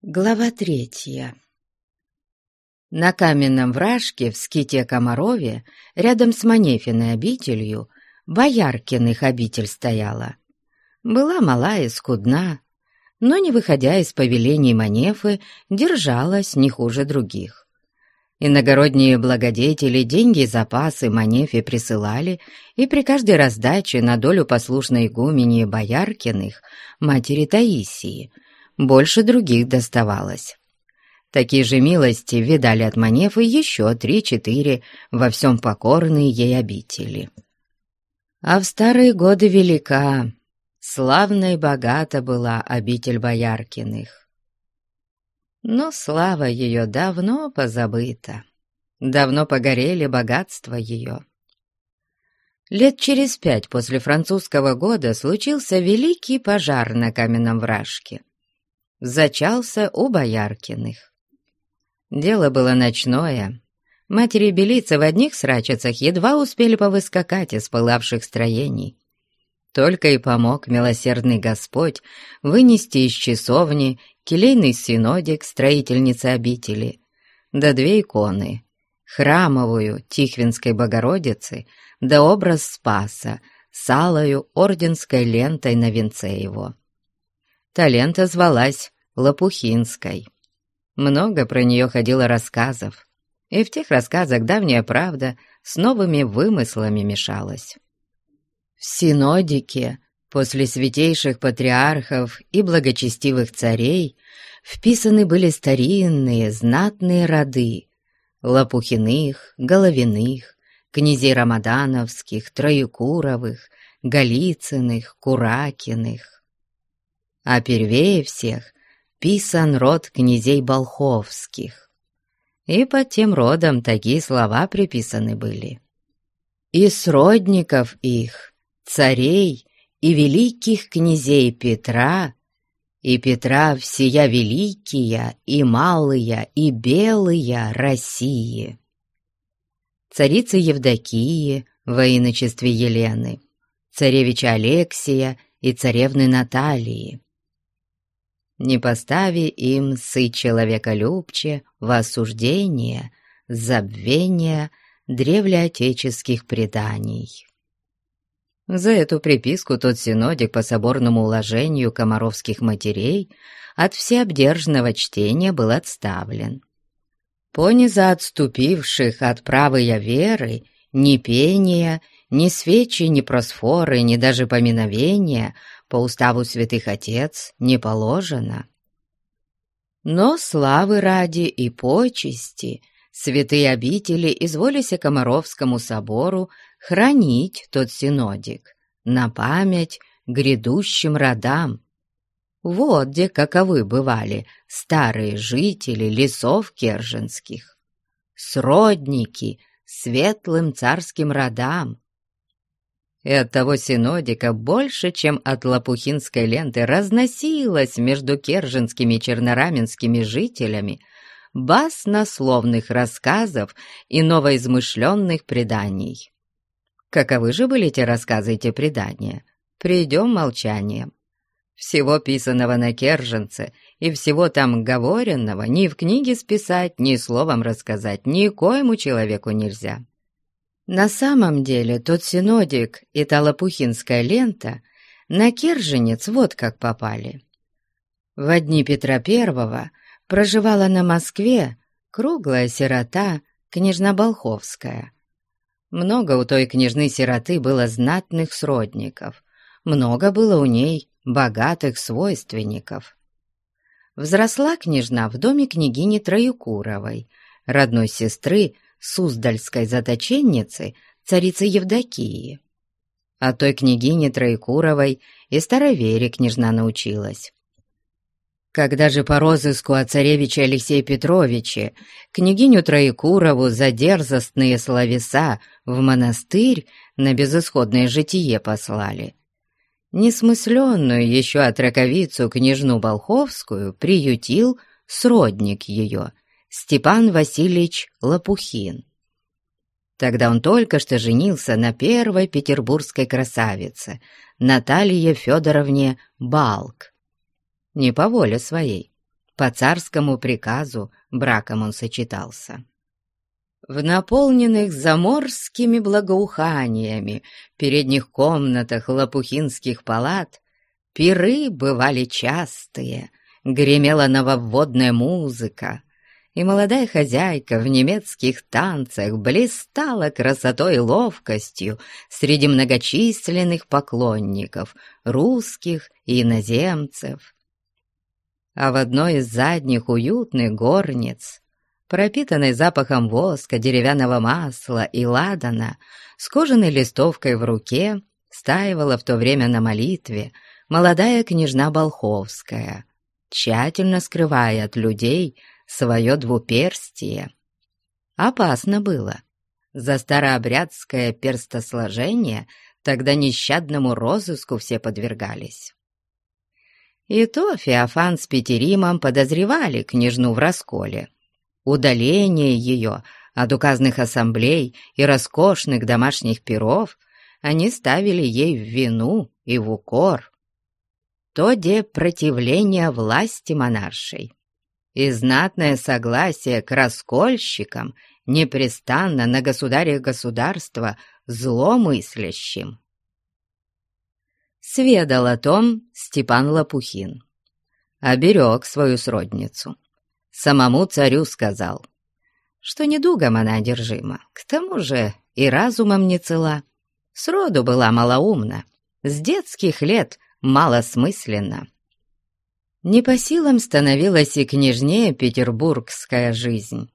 Глава третья На каменном вражке в ските Комарове, рядом с Манефиной обителью, Бояркиных обитель стояла. Была мала и скудна, но, не выходя из повелений Манефы, держалась не хуже других. Иногородние благодетели деньги и запасы Манефе присылали, и при каждой раздаче на долю послушной игумени Бояркиных, матери Таисии, больше других доставалось. Такие же милости видали от Манефы еще три-четыре во всем покорные ей обители. А в старые годы велика, славна и богата была обитель Бояркиных. Но слава ее давно позабыта, давно погорели богатства ее. Лет через пять после французского года случился великий пожар на каменном вражке. Зачался у Бояркиных. Дело было ночное. Матери Белицы в одних срачицах едва успели повыскакать из пылавших строений. Только и помог милосердный Господь вынести из часовни келейный синодик строительницы обители, да две иконы, храмовую Тихвинской Богородицы, да образ Спаса с алою орденской лентой на венце его. Та лента звалась Лопухинской. Много про нее ходило рассказов, и в тех рассказах давняя правда с новыми вымыслами мешалась. В Синодике После святейших патриархов и благочестивых царей вписаны были старинные знатные роды Лопухиных, Головиных, князей Рамадановских, Троекуровых, Голицыных, Куракиных. А первее всех писан род князей Болховских. И под тем родом такие слова приписаны были. И сродников их, царей и великих князей Петра, и Петра всея великие, и малые, и белые России. Царицы Евдокии во иночестве Елены, царевича Алексия и царевны Наталии. Не постави им сы человеколюбче в осуждение, забвение древлеотеческих преданий. За эту приписку тот синодик по соборному уложению комаровских матерей от всеобдержного чтения был отставлен. Пони за отступивших от правой веры ни пения, ни свечи, ни просфоры, ни даже поминовения по уставу святых отец не положено. Но славы ради и почести святые обители изволися Комаровскому собору хранить тот синодик на память грядущим родам. Вот где каковы бывали старые жители лесов керженских, сродники светлым царским родам. И от того синодика больше, чем от лопухинской ленты, разносилось между керженскими и чернораменскими жителями баснословных рассказов и новоизмышленных преданий. Каковы же были те рассказы и те предания? Придем молчанием. Всего писанного на Керженце и всего там говоренного ни в книге списать, ни словом рассказать никоему человеку нельзя. На самом деле тот синодик и та лопухинская лента на Керженец вот как попали. В одни Петра Первого проживала на Москве круглая сирота, княжна Болховская — много у той княжны-сироты было знатных сродников, много было у ней богатых свойственников. Взросла княжна в доме княгини Троекуровой, родной сестры Суздальской заточенницы, царицы Евдокии. А той княгине Троекуровой и старовере княжна научилась. Когда же по розыску о царевиче Алексее Петровиче княгиню Троекурову за дерзостные словеса в монастырь на безысходное житие послали, несмысленную еще отраковицу княжну Болховскую приютил сродник ее, Степан Васильевич Лопухин. Тогда он только что женился на первой петербургской красавице, Наталье Федоровне Балк, не по воле своей, по царскому приказу браком он сочетался. В наполненных заморскими благоуханиями передних комнатах лопухинских палат пиры бывали частые, гремела нововводная музыка, и молодая хозяйка в немецких танцах блистала красотой и ловкостью среди многочисленных поклонников, русских и иноземцев. А в одной из задних уютных горниц, пропитанной запахом воска, деревянного масла и ладана, с кожаной листовкой в руке, стаивала в то время на молитве молодая княжна Болховская, тщательно скрывая от людей свое двуперстие. Опасно было. За старообрядское перстосложение тогда нещадному розыску все подвергались. И то Феофан с Петеримом подозревали княжну в расколе. Удаление ее от указанных ассамблей и роскошных домашних перов они ставили ей в вину и в укор. То де противление власти монаршей и знатное согласие к раскольщикам непрестанно на государе государства зломыслящим. Сведал о том Степан Лопухин. Оберег свою сродницу. Самому царю сказал, что недугом она одержима, к тому же и разумом не цела. Сроду была малоумна, с детских лет малосмысленна. Не по силам становилась и княжнее петербургская жизнь.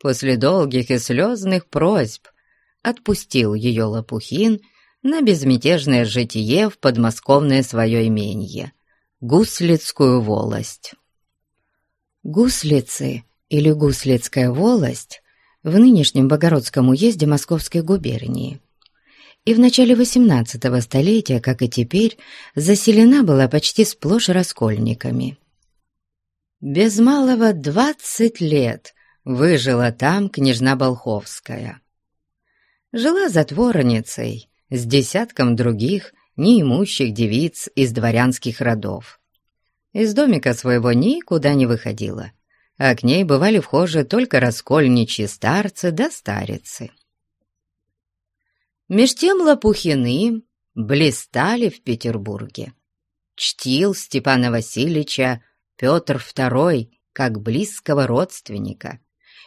После долгих и слезных просьб отпустил ее Лопухин на безмятежное житие в подмосковное свое именье, Гуслицкую волость. Гуслицы или Гуслицкая волость в нынешнем Богородском уезде Московской губернии и в начале XVIII столетия, как и теперь, заселена была почти сплошь раскольниками. Без малого двадцать лет выжила там княжна Болховская. Жила затворницей с десятком других неимущих девиц из дворянских родов. Из домика своего никуда не выходила, а к ней бывали вхожи только раскольничьи старцы да старицы. Меж тем Лопухины блистали в Петербурге. Чтил Степана Васильевича Петр II как близкого родственника.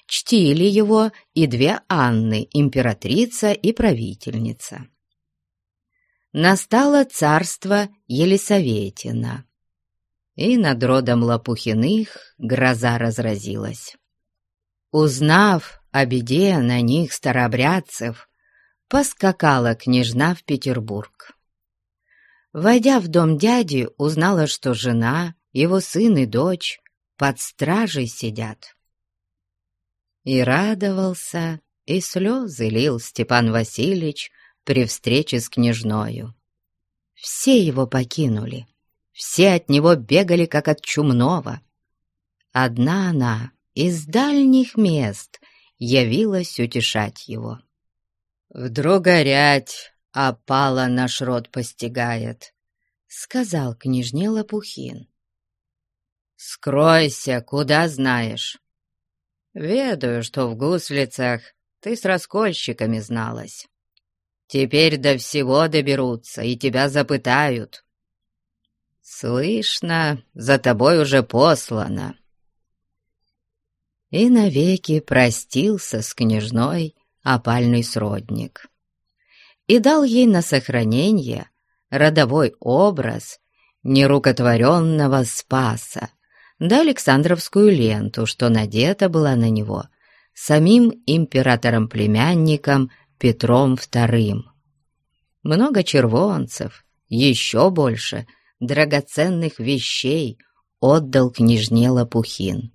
Чтили его и две Анны, императрица и правительница. Настало царство Елисаветина, и над родом Лопухиных гроза разразилась. Узнав о беде на них старообрядцев, поскакала княжна в Петербург. Войдя в дом дяди, узнала, что жена, его сын и дочь под стражей сидят. И радовался, и слезы лил Степан Васильевич при встрече с княжною. Все его покинули, все от него бегали, как от чумного. Одна она из дальних мест явилась утешать его. «Вдруг горять, опала наш род постигает», — сказал княжне Лопухин. «Скройся, куда знаешь. Ведаю, что в гуслицах ты с раскольщиками зналась. Теперь до всего доберутся и тебя запытают. Слышно, за тобой уже послано». И навеки простился с княжной, опальный сродник. И дал ей на сохранение родовой образ нерукотворенного Спаса, да Александровскую ленту, что надета была на него самим императором-племянником Петром II. Много червонцев, еще больше драгоценных вещей отдал княжне Лопухин.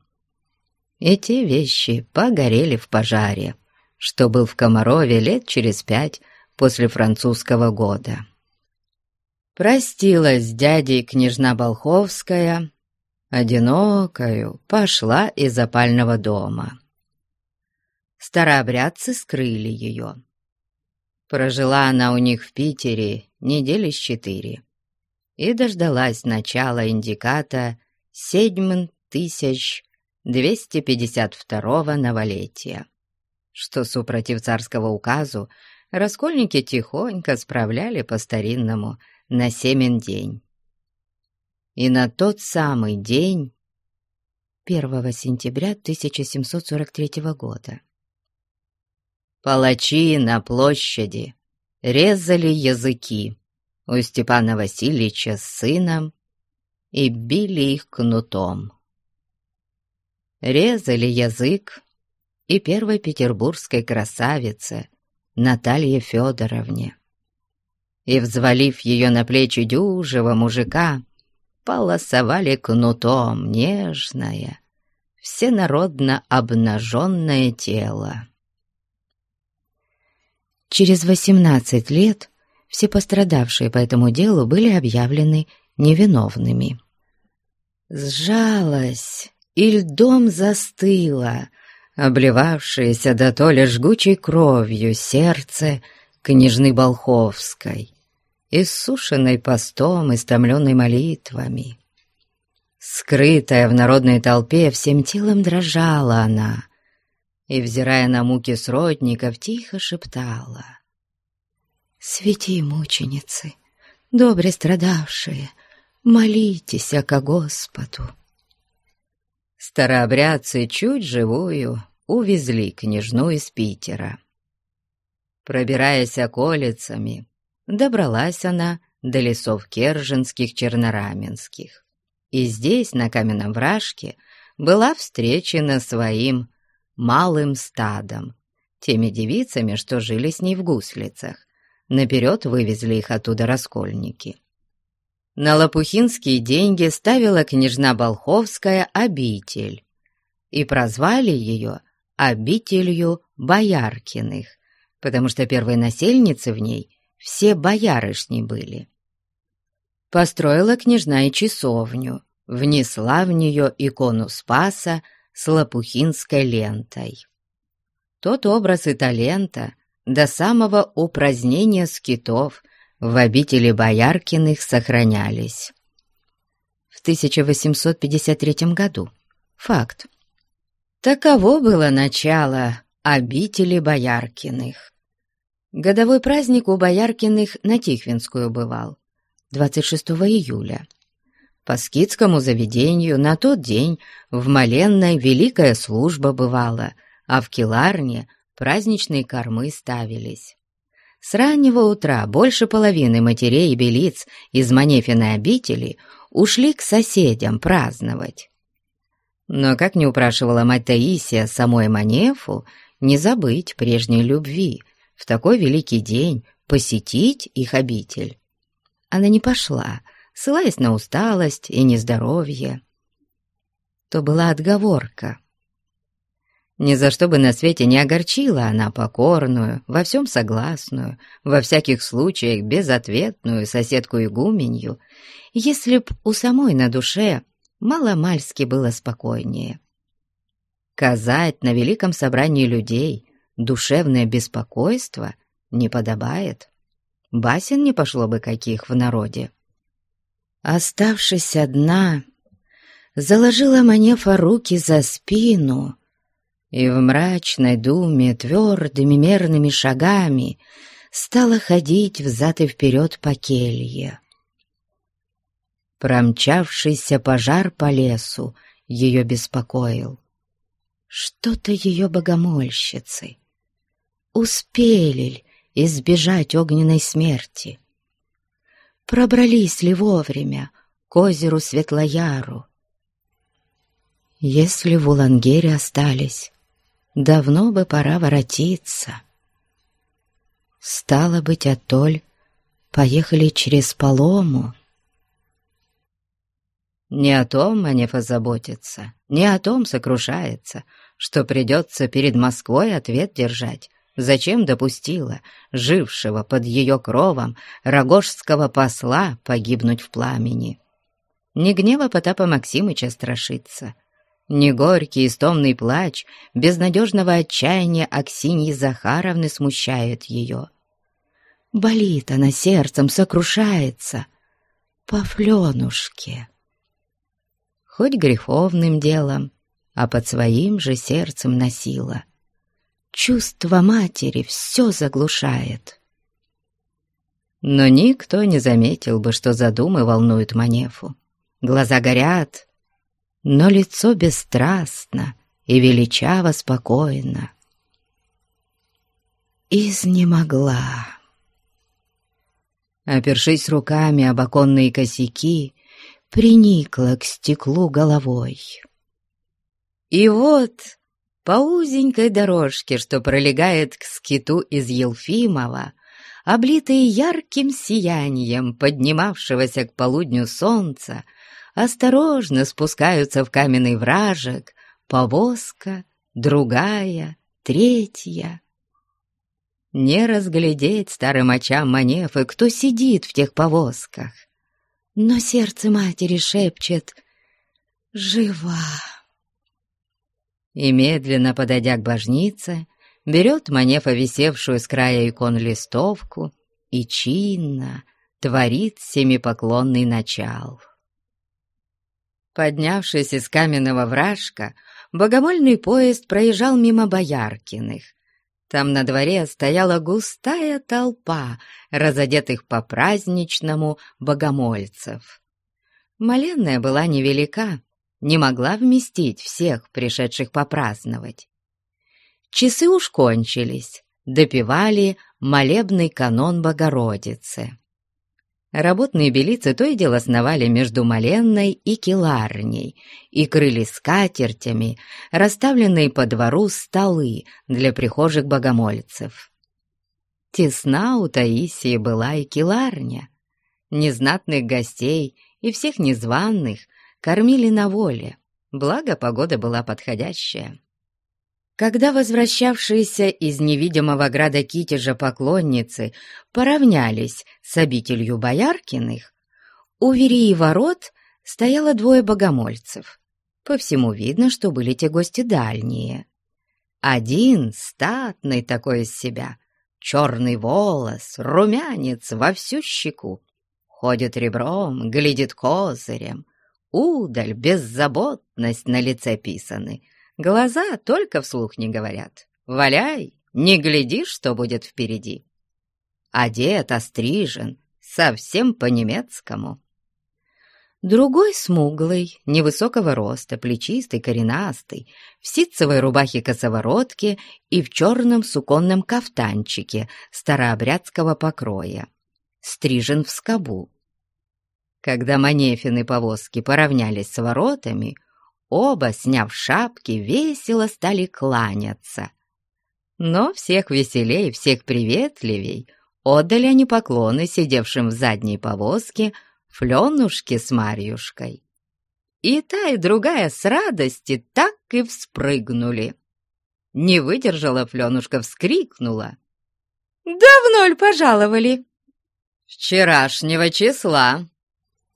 Эти вещи погорели в пожаре что был в Комарове лет через пять после французского года. Простилась с дядей княжна Болховская, одинокою пошла из опального дома. Старообрядцы скрыли ее. Прожила она у них в Питере недели с четыре и дождалась начала индиката седьмин 1252 новолетия, что, супротив царского указу, раскольники тихонько справляли по-старинному на семен день. И на тот самый день, 1 сентября 1743 года, палачи на площади резали языки у Степана Васильевича с сыном и били их кнутом. Резали язык и первой петербургской красавице Наталье Федоровне. И, взвалив ее на плечи дюжего мужика, полосовали кнутом нежное, всенародно обнаженное тело. Через восемнадцать лет все пострадавшие по этому делу были объявлены невиновными. Сжалась и льдом застыла, обливавшееся до то ли жгучей кровью сердце княжны Болховской, иссушенной постом, истомленной молитвами. Скрытая в народной толпе, всем телом дрожала она, и, взирая на муки сродников, тихо шептала. «Святи, мученицы, добре страдавшие, молитесь ко Господу». Старообрядцы чуть живую увезли княжну из Питера. Пробираясь околицами, добралась она до лесов Керженских, Чернораменских. И здесь, на каменном вражке, была встречена своим малым стадом, теми девицами, что жили с ней в гуслицах. Наперед вывезли их оттуда раскольники. На лопухинские деньги ставила княжна Болховская обитель, и прозвали ее обителью Бояркиных, потому что первые насельницы в ней все боярышни были. Построила княжна и часовню, внесла в нее икону Спаса с лопухинской лентой. Тот образ и талента до самого упразднения скитов в обители Бояркиных сохранялись. В 1853 году. Факт. Таково было начало обители Бояркиных. Годовой праздник у Бояркиных на Тихвинскую бывал, 26 июля. По скидскому заведению на тот день в Маленной великая служба бывала, а в Келарне праздничные кормы ставились. С раннего утра больше половины матерей и белиц из Манефиной обители ушли к соседям праздновать. Но, как не упрашивала мать Таисия самой Манефу, не забыть прежней любви, в такой великий день посетить их обитель. Она не пошла, ссылаясь на усталость и нездоровье. То была отговорка. Ни за что бы на свете не огорчила она покорную, во всем согласную, во всяких случаях безответную соседку-игуменью, если б у самой на душе мало-мальски было спокойнее. Казать на великом собрании людей душевное беспокойство не подобает. Басен не пошло бы каких в народе. Оставшись одна, заложила Манефа руки за спину и в мрачной думе твердыми мерными шагами стала ходить взад и вперед по келье. Промчавшийся пожар по лесу ее беспокоил. Что-то ее богомольщицы. Успели ли избежать огненной смерти? Пробрались ли вовремя к озеру Светлояру? Если в Улангере остались, давно бы пора воротиться. Стало быть, Атоль поехали через Полому. Не о том Манефа заботится, не о том сокрушается, что придется перед Москвой ответ держать, зачем допустила жившего под ее кровом рогожского посла погибнуть в пламени. Не гнева Потапа Максимыча страшится, не горький истомный плач безнадежного отчаяния Аксиньи Захаровны смущает ее. Болит она сердцем, сокрушается по фленушке. хоть греховным делом, а под своим же сердцем носила. Чувство матери все заглушает. Но никто не заметил бы, что задумы волнуют Манефу. Глаза горят, но лицо бесстрастно и величаво спокойно. Изнемогла. Опершись руками об оконные косяки, приникла к стеклу головой. И вот по узенькой дорожке, что пролегает к скиту из Елфимова, облитые ярким сиянием поднимавшегося к полудню солнца, осторожно спускаются в каменный вражек повозка, другая, третья. Не разглядеть старым очам Манефы, кто сидит в тех повозках. Но сердце матери шепчет «Жива!» И медленно подойдя к божнице, берет Манефа висевшую с края икон листовку и чинно творит семипоклонный начал. Поднявшись из каменного вражка, богомольный поезд проезжал мимо Бояркиных. Там на дворе стояла густая толпа, разодетых по-праздничному богомольцев. Моленная была невелика, не могла вместить всех пришедших попраздновать. Часы уж кончились, допевали молебный канон Богородицы. Работные белицы то и дело сновали между Маленной и Келарней и крыли скатертями, расставленные по двору столы для прихожих богомольцев. Тесна у Таисии была и Келарня. Незнатных гостей и всех незваных кормили на воле, благо погода была подходящая. Когда возвращавшиеся из невидимого града Китежа поклонницы поравнялись с обителью Бояркиных, у Верии ворот стояло двое богомольцев. По всему видно, что были те гости дальние. Один, статный такой из себя, черный волос, румянец во всю щеку, ходит ребром, глядит козырем, удаль, беззаботность на лице писаны — Глаза только вслух не говорят. Валяй, не гляди, что будет впереди. Одет, острижен, совсем по-немецкому. Другой смуглый, невысокого роста, плечистый, коренастый, в ситцевой рубахе-косоворотке и в черном суконном кафтанчике старообрядского покроя. Стрижен в скобу. Когда Манефины повозки поравнялись с воротами, Оба, сняв шапки, весело стали кланяться. Но всех веселей, всех приветливей отдали они поклоны сидевшим в задней повозке Фленушке с Марьюшкой. И та, и другая с радости так и вспрыгнули. Не выдержала Фленушка, вскрикнула. «Давно ль пожаловали?» «Вчерашнего числа», —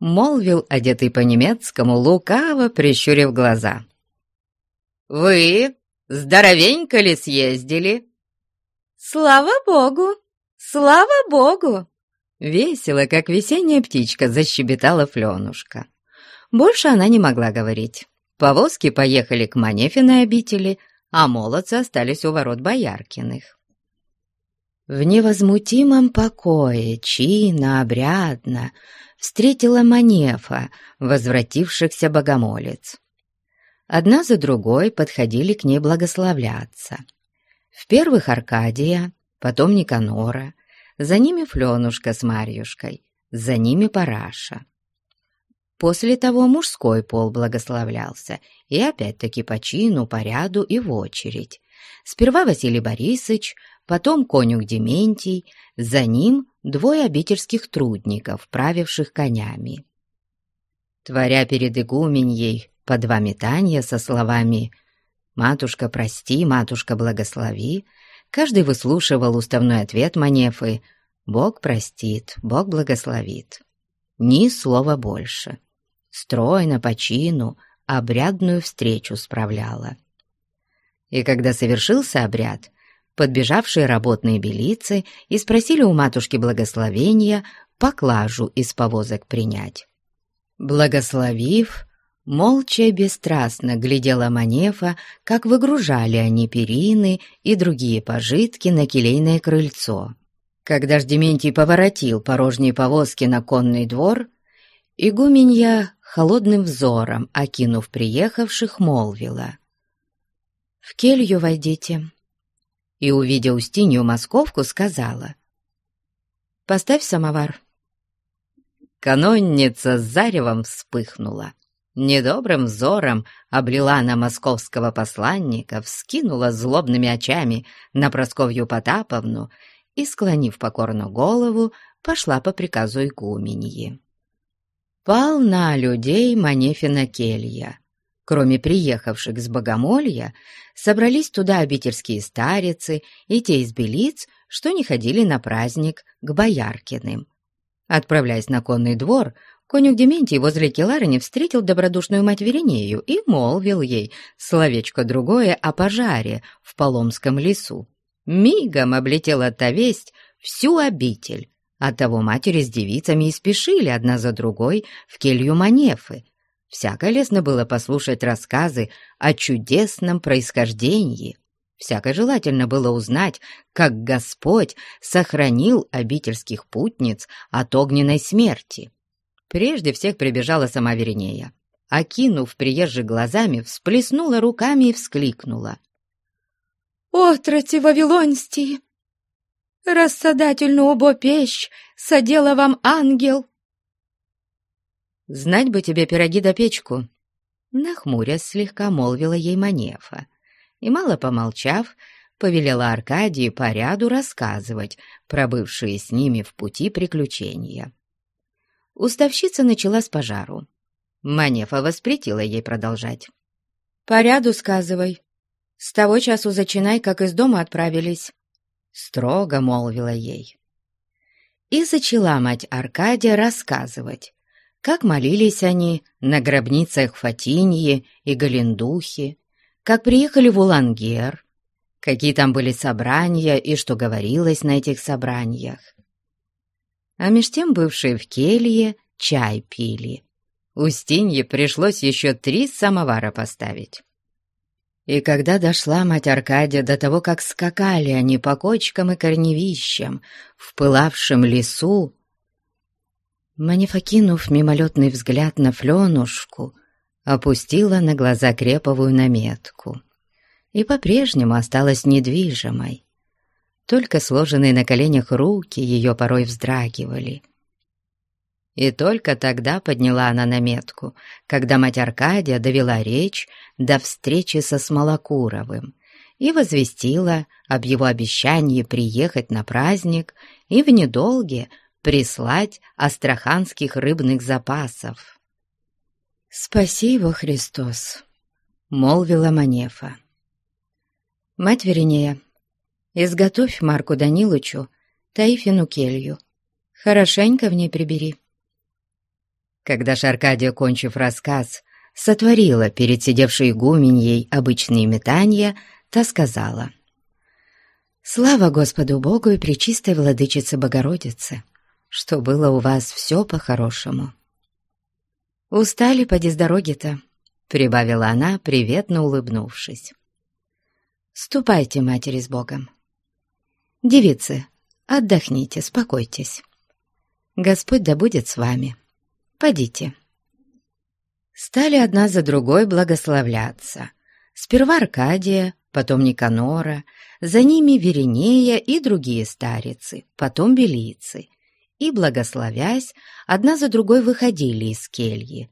молвил одетый по-немецкому, лукаво прищурив глаза. «Вы здоровенько ли съездили?» «Слава Богу! Слава Богу!» Весело, как весенняя птичка, защебетала Фленушка. Больше она не могла говорить. Повозки поехали к Манефиной обители, а молодцы остались у ворот Бояркиных. В невозмутимом покое, чинно, обрядно, встретила Манефа, возвратившихся богомолец. Одна за другой подходили к ней благословляться. В первых Аркадия, потом Никанора, за ними Фленушка с Марьюшкой, за ними Параша. После того мужской пол благословлялся, и опять-таки по чину, по ряду и в очередь. Сперва Василий Борисович, потом конюх Дементий, за ним двое обительских трудников, правивших конями. Творя перед игуменьей по два метания со словами «Матушка, прости, матушка, благослови», каждый выслушивал уставной ответ Манефы «Бог простит, Бог благословит». Ни слова больше. Стройно, по чину, обрядную встречу справляла. И когда совершился обряд, подбежавшие работные белицы и спросили у матушки благословения поклажу из повозок принять. Благословив, Молча и бесстрастно глядела Манефа, как выгружали они перины и другие пожитки на келейное крыльцо. Когда ж Дементий поворотил порожние повозки на конный двор, игуменья холодным взором, окинув приехавших, молвила. «В келью войдите». И, увидя Устинью московку, сказала. «Поставь самовар». Канонница с заревом вспыхнула недобрым взором облила на московского посланника, вскинула злобными очами на Просковью Потаповну и, склонив покорно голову, пошла по приказу игуменьи. Полна людей Манефина келья. Кроме приехавших с Богомолья, собрались туда обительские старицы и те из белиц, что не ходили на праздник к Бояркиным. Отправляясь на конный двор, Конюх Дементий возле Келарыни встретил добродушную мать Веринею и молвил ей словечко другое о пожаре в Поломском лесу. Мигом облетела та весть всю обитель. Оттого матери с девицами и спешили одна за другой в келью Манефы. Всяко лестно было послушать рассказы о чудесном происхождении. Всяко желательно было узнать, как Господь сохранил обительских путниц от огненной смерти. Прежде всех прибежала сама Веринея. Окинув приезжих глазами, всплеснула руками и вскликнула. «Отроти Вавилонстии! Рассадательную обо пещь садела вам ангел!» «Знать бы тебе пироги да печку!» Нахмурясь слегка молвила ей Манефа, и, мало помолчав, повелела Аркадии по ряду рассказывать про бывшие с ними в пути приключения. Уставщица начала с пожару. Манефа воспретила ей продолжать. «По ряду сказывай. С того часу зачинай, как из дома отправились», — строго молвила ей. И зачала мать Аркадия рассказывать, как молились они на гробницах Фатиньи и Галендухи, как приехали в Улангер, какие там были собрания и что говорилось на этих собраниях а меж тем бывшие в келье чай пили. Устинье пришлось еще три самовара поставить. И когда дошла мать Аркадия до того, как скакали они по кочкам и корневищам в пылавшем лесу, Манефа, кинув мимолетный взгляд на Фленушку, опустила на глаза креповую наметку и по-прежнему осталась недвижимой, только сложенные на коленях руки ее порой вздрагивали. И только тогда подняла она наметку, когда мать Аркадия довела речь до встречи со Смолокуровым и возвестила об его обещании приехать на праздник и в недолге прислать астраханских рыбных запасов. «Спаси его, Христос!» — молвила Манефа. «Мать Веринея, Изготовь Марку Данилычу Таифину келью. Хорошенько в ней прибери. Когда Шаркадия, кончив рассказ, сотворила перед сидевшей игуменьей обычные метания, та сказала «Слава Господу Богу и Пречистой Владычице Богородице, что было у вас все по-хорошему». «Устали поди с дороги-то», — прибавила она, приветно улыбнувшись. «Ступайте, матери, с Богом. Девицы, отдохните, спокойтесь. Господь да будет с вами. Подите. Стали одна за другой благословляться. Сперва Аркадия, потом Никанора, за ними Веринея и другие старицы, потом белицы. И, благословясь, одна за другой выходили из кельи.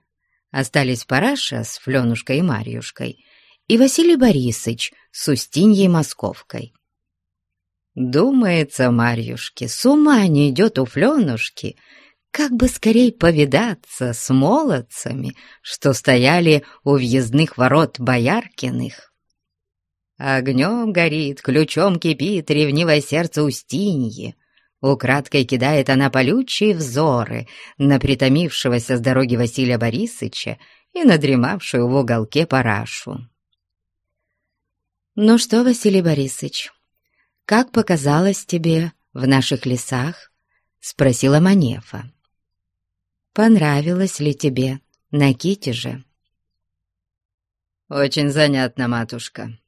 Остались Параша с Фленушкой и Марьюшкой и Василий Борисыч с Устиньей Московкой. Думается, Марьюшке, с ума не идет у Фленушки, как бы скорей повидаться с молодцами, что стояли у въездных ворот Бояркиных. Огнем горит, ключом кипит ревнивое сердце Устиньи. Украдкой кидает она полючие взоры на притомившегося с дороги Василия Борисыча и надремавшую в уголке парашу. «Ну что, Василий Борисыч, как показалось тебе в наших лесах?» — спросила Манефа. «Понравилось ли тебе на Китеже?» «Очень занятно, матушка.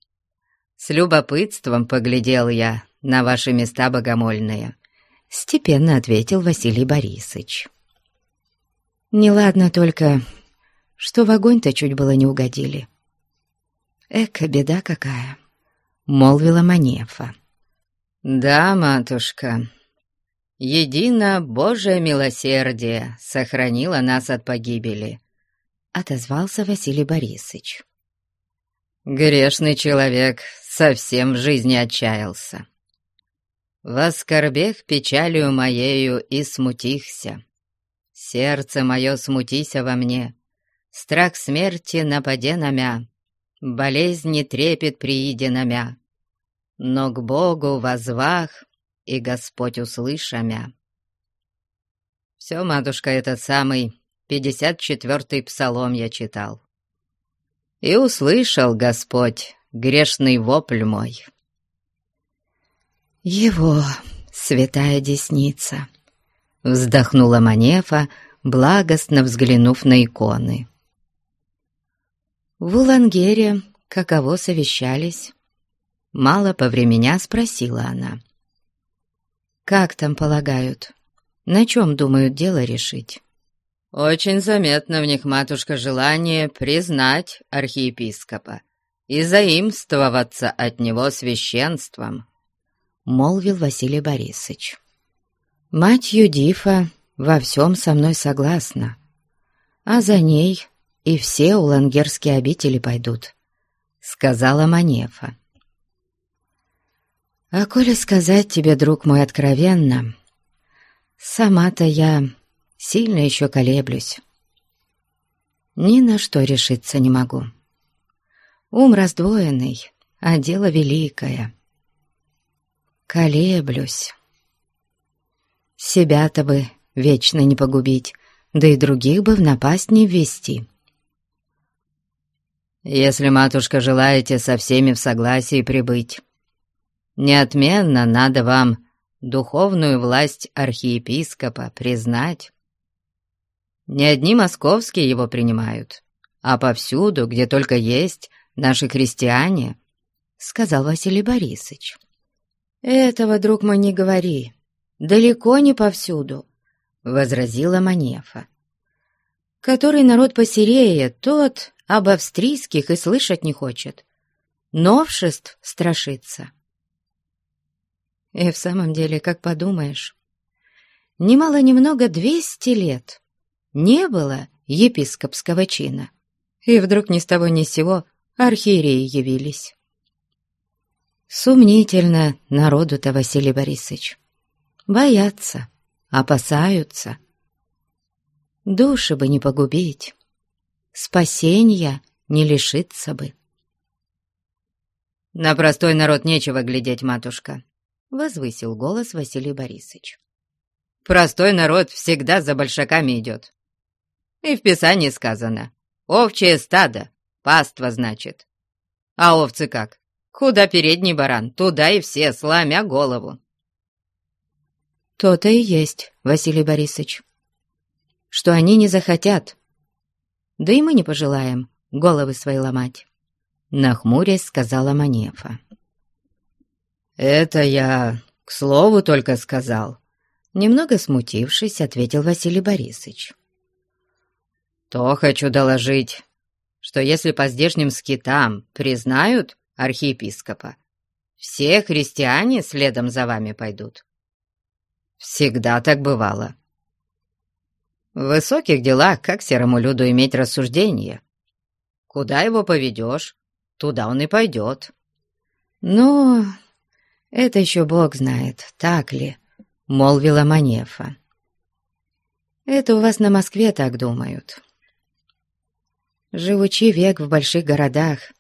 С любопытством поглядел я на ваши места богомольные», — степенно ответил Василий Борисович. «Неладно только, что в огонь-то чуть было не угодили». «Эка, беда какая!» — молвила Манефа. «Да, матушка, едино Божие милосердие сохранило нас от погибели», — отозвался Василий Борисович. «Грешный человек совсем в жизни отчаялся. Воскорбех печалью моею и смутихся. Сердце мое смутися во мне, страх смерти нападе на мя, болезни трепет прииде на мя но к Богу возвах, и Господь услышамя. Все, матушка, этот самый пятьдесят четвертый псалом я читал. И услышал Господь грешный вопль мой. «Его святая десница!» — вздохнула Манефа, благостно взглянув на иконы. В Улангере каково совещались? Мало повременя спросила она. «Как там полагают? На чем думают дело решить?» «Очень заметно в них, матушка, желание признать архиепископа и заимствоваться от него священством», — молвил Василий Борисович. «Мать Юдифа во всем со мной согласна, а за ней и все улангерские обители пойдут», — сказала Манефа. А коли сказать тебе, друг мой, откровенно, сама-то я сильно еще колеблюсь. Ни на что решиться не могу. Ум раздвоенный, а дело великое. Колеблюсь. Себя-то бы вечно не погубить, да и других бы в напасть не ввести. Если, матушка, желаете со всеми в согласии прибыть, Неотменно надо вам духовную власть архиепископа признать. Не одни московские его принимают, а повсюду, где только есть наши христиане, — сказал Василий Борисович. «Этого, друг мой, не говори. Далеко не повсюду», — возразила Манефа. «Который народ посерее, тот об австрийских и слышать не хочет. Новшеств страшится». И в самом деле, как подумаешь, немало-немного двести лет не было епископского чина, и вдруг ни с того ни с сего архиереи явились. Сумнительно народу-то, Василий Борисович. Боятся, опасаются. Души бы не погубить, спасения не лишиться бы. «На простой народ нечего глядеть, матушка», — возвысил голос Василий Борисович. «Простой народ всегда за большаками идет. И в Писании сказано, овчее стадо, паства значит. А овцы как? Куда передний баран, туда и все, сломя голову». «То-то и есть, Василий Борисович, что они не захотят, да и мы не пожелаем головы свои ломать», — нахмурясь сказала Манефа. «Это я к слову только сказал», — немного смутившись, ответил Василий Борисович. «То хочу доложить, что если по здешним скитам признают архиепископа, все христиане следом за вами пойдут. Всегда так бывало. В высоких делах как серому люду иметь рассуждение? Куда его поведешь, туда он и пойдет». «Ну, «Это еще Бог знает, так ли?» — молвила Манефа. «Это у вас на Москве так думают. Живучи век в больших городах,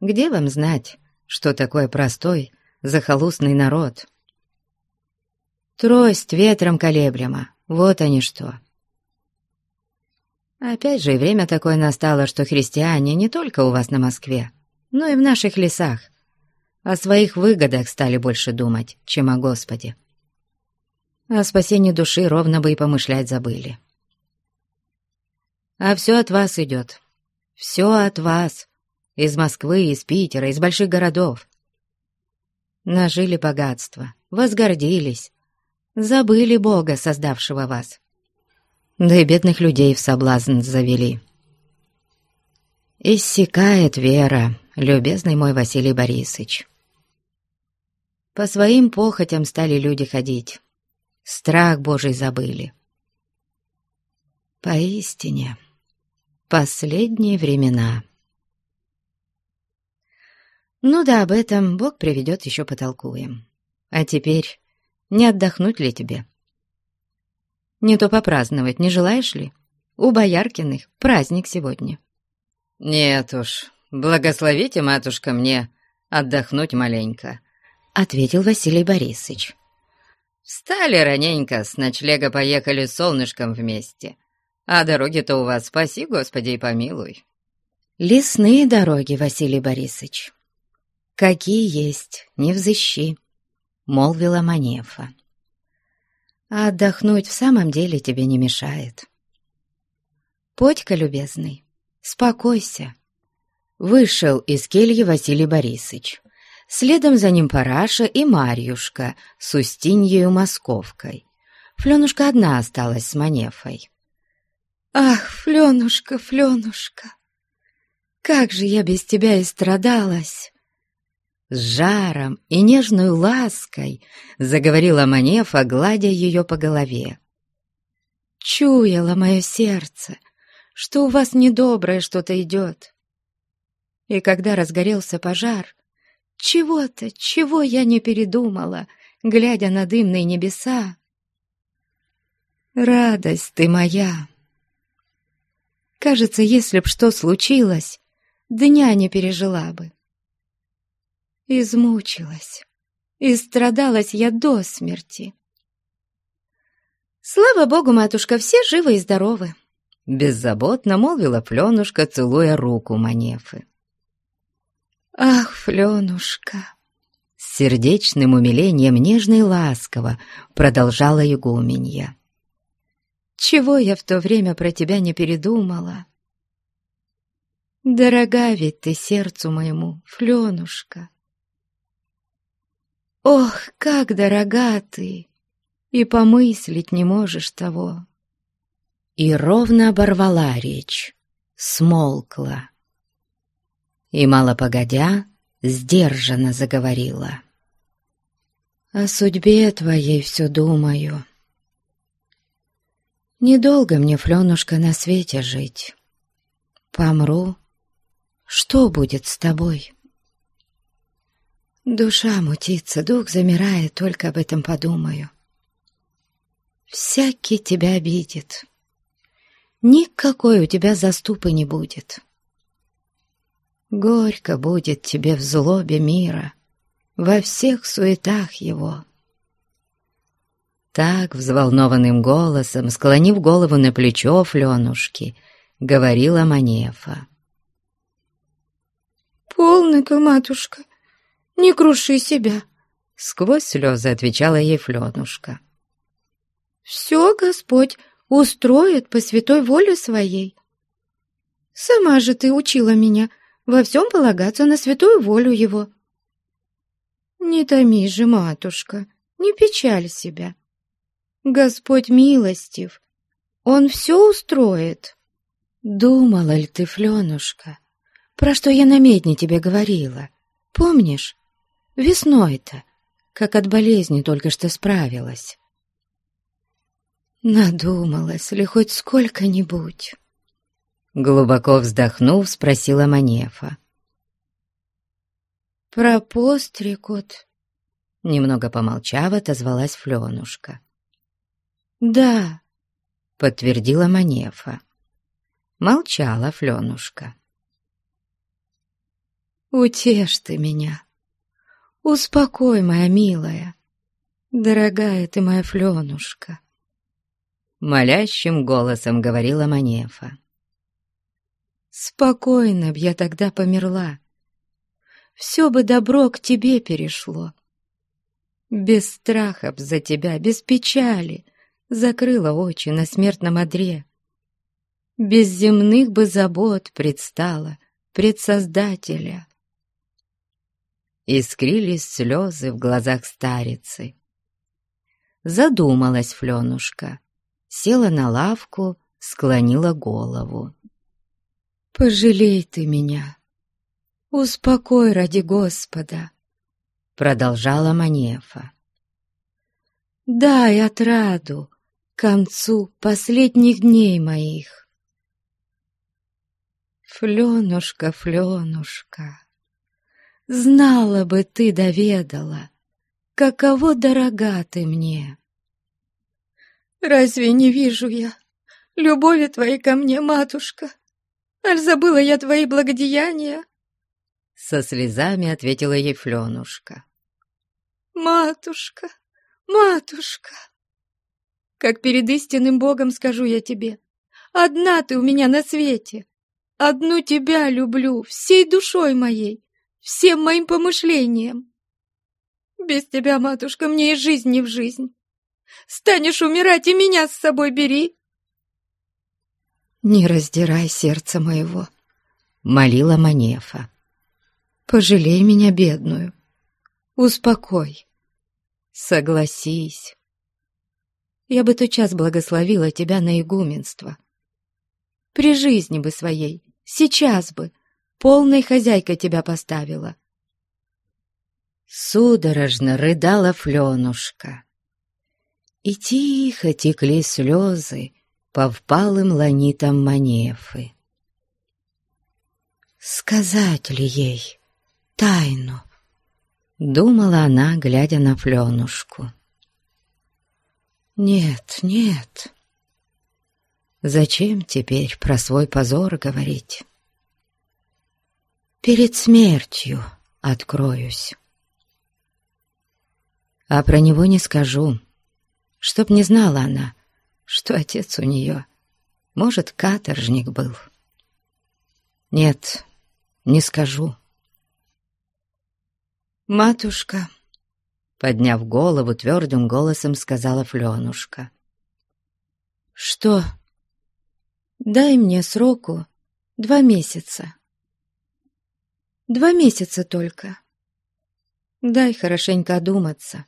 где вам знать, что такое простой, захолустный народ? Трость ветром колеблема, вот они что». Опять же, и время такое настало, что христиане не только у вас на Москве, но и в наших лесах о своих выгодах стали больше думать, чем о Господе. О спасении души ровно бы и помышлять забыли. А все от вас идет. Все от вас, из Москвы, из Питера, из больших городов. Нажили богатство, возгордились, забыли Бога, создавшего вас. Да и бедных людей в соблазн завели. Иссякает вера, любезный мой Василий Борисович. По своим похотям стали люди ходить, страх Божий забыли. Поистине, последние времена. Ну да, об этом Бог приведет, еще потолкуем. А теперь не отдохнуть ли тебе? Не то попраздновать, не желаешь ли? У Бояркиных праздник сегодня. Нет уж, благословите, матушка, мне отдохнуть маленько, — ответил Василий Борисович. Встали раненько, с ночлега поехали с солнышком вместе. А дороги-то у вас, спаси, Господи, и помилуй. Лесные дороги, Василий Борисович. «Какие есть, не взыщи», — молвила Манефа. «А отдохнуть в самом деле тебе не мешает». «Подь-ка, любезный, спокойся». Вышел из кельи Василий Борисович. Следом за ним Параша и Марьюшка с Устиньею Московкой. Фленушка одна осталась с Манефой. «Ах, Фленушка, Фленушка, как же я без тебя и страдалась!» С жаром и нежной лаской заговорила Манефа, гладя ее по голове. «Чуяло мое сердце, что у вас недоброе что-то идет. И когда разгорелся пожар, чего-то, чего я не передумала, глядя на дымные небеса. Радость ты моя! Кажется, если б что случилось, дня не пережила бы. Измучилась, и страдалась я до смерти. Слава богу, матушка, все живы и здоровы. Беззаботно молвила Фленушка, целуя руку Манефы. Ах, Фленушка! С сердечным умилением нежно и ласково продолжала игуменья. Чего я в то время про тебя не передумала? Дорога ведь ты сердцу моему, Фленушка. Ох, как дорога ты, и помыслить не можешь того. И ровно оборвала речь, смолкла. И, мало погодя, сдержанно заговорила. О судьбе твоей все думаю. Недолго мне, Фленушка, на свете жить. Помру. Что будет с тобой? Душа мутится, дух замирает, только об этом подумаю. Всякий тебя обидит. Никакой у тебя заступы не будет. Горько будет тебе в злобе мира, во всех суетах его. Так, взволнованным голосом, склонив голову на плечо Фленушки, говорила Манефа. «Полный-ка, матушка!» Не круши себя!» Сквозь слезы отвечала ей Фленушка. «Все Господь устроит по святой воле своей. Сама же ты учила меня во всем полагаться на святую волю его. Не томи же, матушка, не печаль себя. Господь милостив, Он все устроит. Думала ли ты, Фленушка, про что я на медне тебе говорила? Помнишь, Весной-то, как от болезни только что справилась. Надумалась ли хоть сколько-нибудь? Глубоко вздохнув, спросила Манефа. Про пострекот. Немного помолчав, отозвалась Фленушка. «Да», — подтвердила Манефа. Молчала Фленушка. «Утешь ты меня», Успокой, моя милая, дорогая ты моя Фленушка. Молящим голосом говорила Манефа. Спокойно б я тогда померла. Все бы добро к тебе перешло. Без страха б за тебя, без печали, закрыла очи на смертном одре. Без земных бы забот предстала пред Создателя. Искрились слезы в глазах старицы. Задумалась Фленушка, села на лавку, склонила голову. «Пожалей ты меня, успокой ради Господа», — продолжала Манефа. «Дай отраду концу последних дней моих». Фленушка, Фленушка, знала бы ты, доведала, каково дорога ты мне. Разве не вижу я любови твоей ко мне, матушка? Аль забыла я твои благодеяния? Со слезами ответила ей Фленушка. Матушка, матушка, как перед истинным Богом скажу я тебе, одна ты у меня на свете. Одну тебя люблю всей душой моей, всем моим помышлением. Без тебя, матушка, мне и жизнь не в жизнь. Станешь умирать, и меня с собой бери. Не раздирай сердце моего, молила Манефа. Пожалей меня, бедную. Успокой. Согласись. Я бы тотчас благословила тебя на игуменство. При жизни бы своей Сейчас бы полной хозяйкой тебя поставила. Судорожно рыдала Фленушка. И тихо текли слезы по впалым ланитам Манефы. Сказать ли ей тайну? Думала она, глядя на Фленушку. Нет, нет, Зачем теперь про свой позор говорить? Перед смертью откроюсь. А про него не скажу, чтоб не знала она, что отец у нее, может, каторжник был. Нет, не скажу. «Матушка», — подняв голову, твердым голосом сказала Фленушка. «Что?» Дай мне сроку два месяца. Два месяца только. Дай хорошенько одуматься.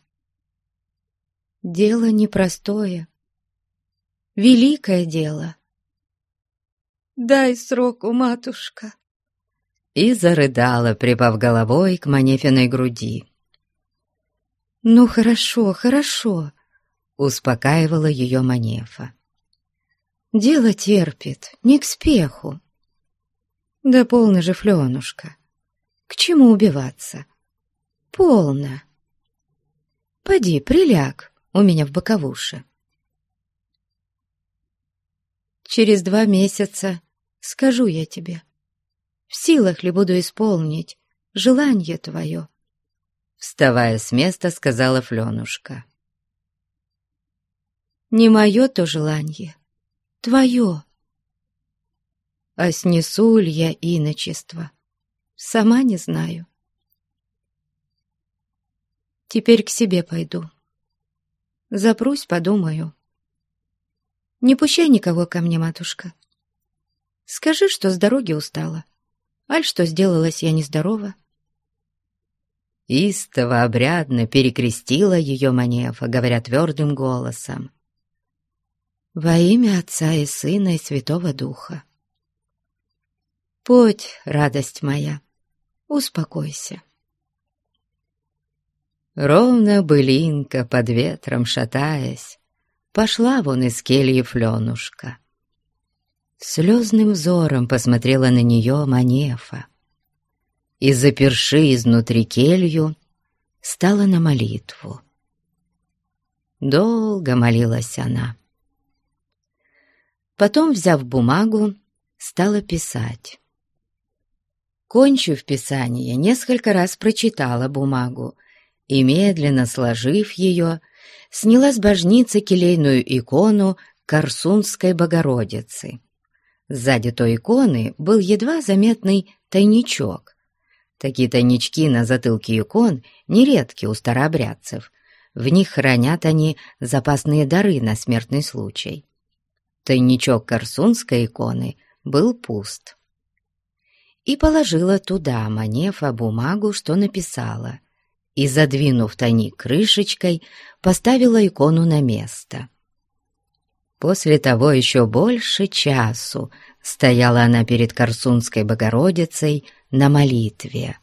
Дело непростое. Великое дело. Дай сроку, матушка. И зарыдала, припав головой к Манефиной груди. «Ну, хорошо, хорошо», — успокаивала ее Манефа. Дело терпит, не к спеху. Да полно же, Фленушка. К чему убиваться? Полно. Поди, приляг у меня в боковуше. Через два месяца скажу я тебе, в силах ли буду исполнить желание твое. Вставая с места, сказала Фленушка. Не мое то желание, твое. А снесу ли я иночество, сама не знаю. Теперь к себе пойду. Запрусь, подумаю. Не пущай никого ко мне, матушка. Скажи, что с дороги устала. Аль, что сделалась я нездорова. Истово обрядно перекрестила ее Манефа, говоря твердым голосом. Во имя Отца и Сына и Святого Духа. Подь, радость моя, успокойся. Ровно былинка, под ветром шатаясь, Пошла вон из кельи Фленушка. Слезным взором посмотрела на нее Манефа И, заперши изнутри келью, стала на молитву. Долго молилась она. Потом, взяв бумагу, стала писать. Кончив писание, несколько раз прочитала бумагу и, медленно сложив ее, сняла с божницы келейную икону Корсунской Богородицы. Сзади той иконы был едва заметный тайничок. Такие тайнички на затылке икон нередки у старообрядцев. В них хранят они запасные дары на смертный случай. Тайничок Корсунской иконы был пуст. И положила туда Манефа бумагу, что написала, и, задвинув тайник крышечкой, поставила икону на место. После того еще больше часу стояла она перед Корсунской Богородицей на молитве.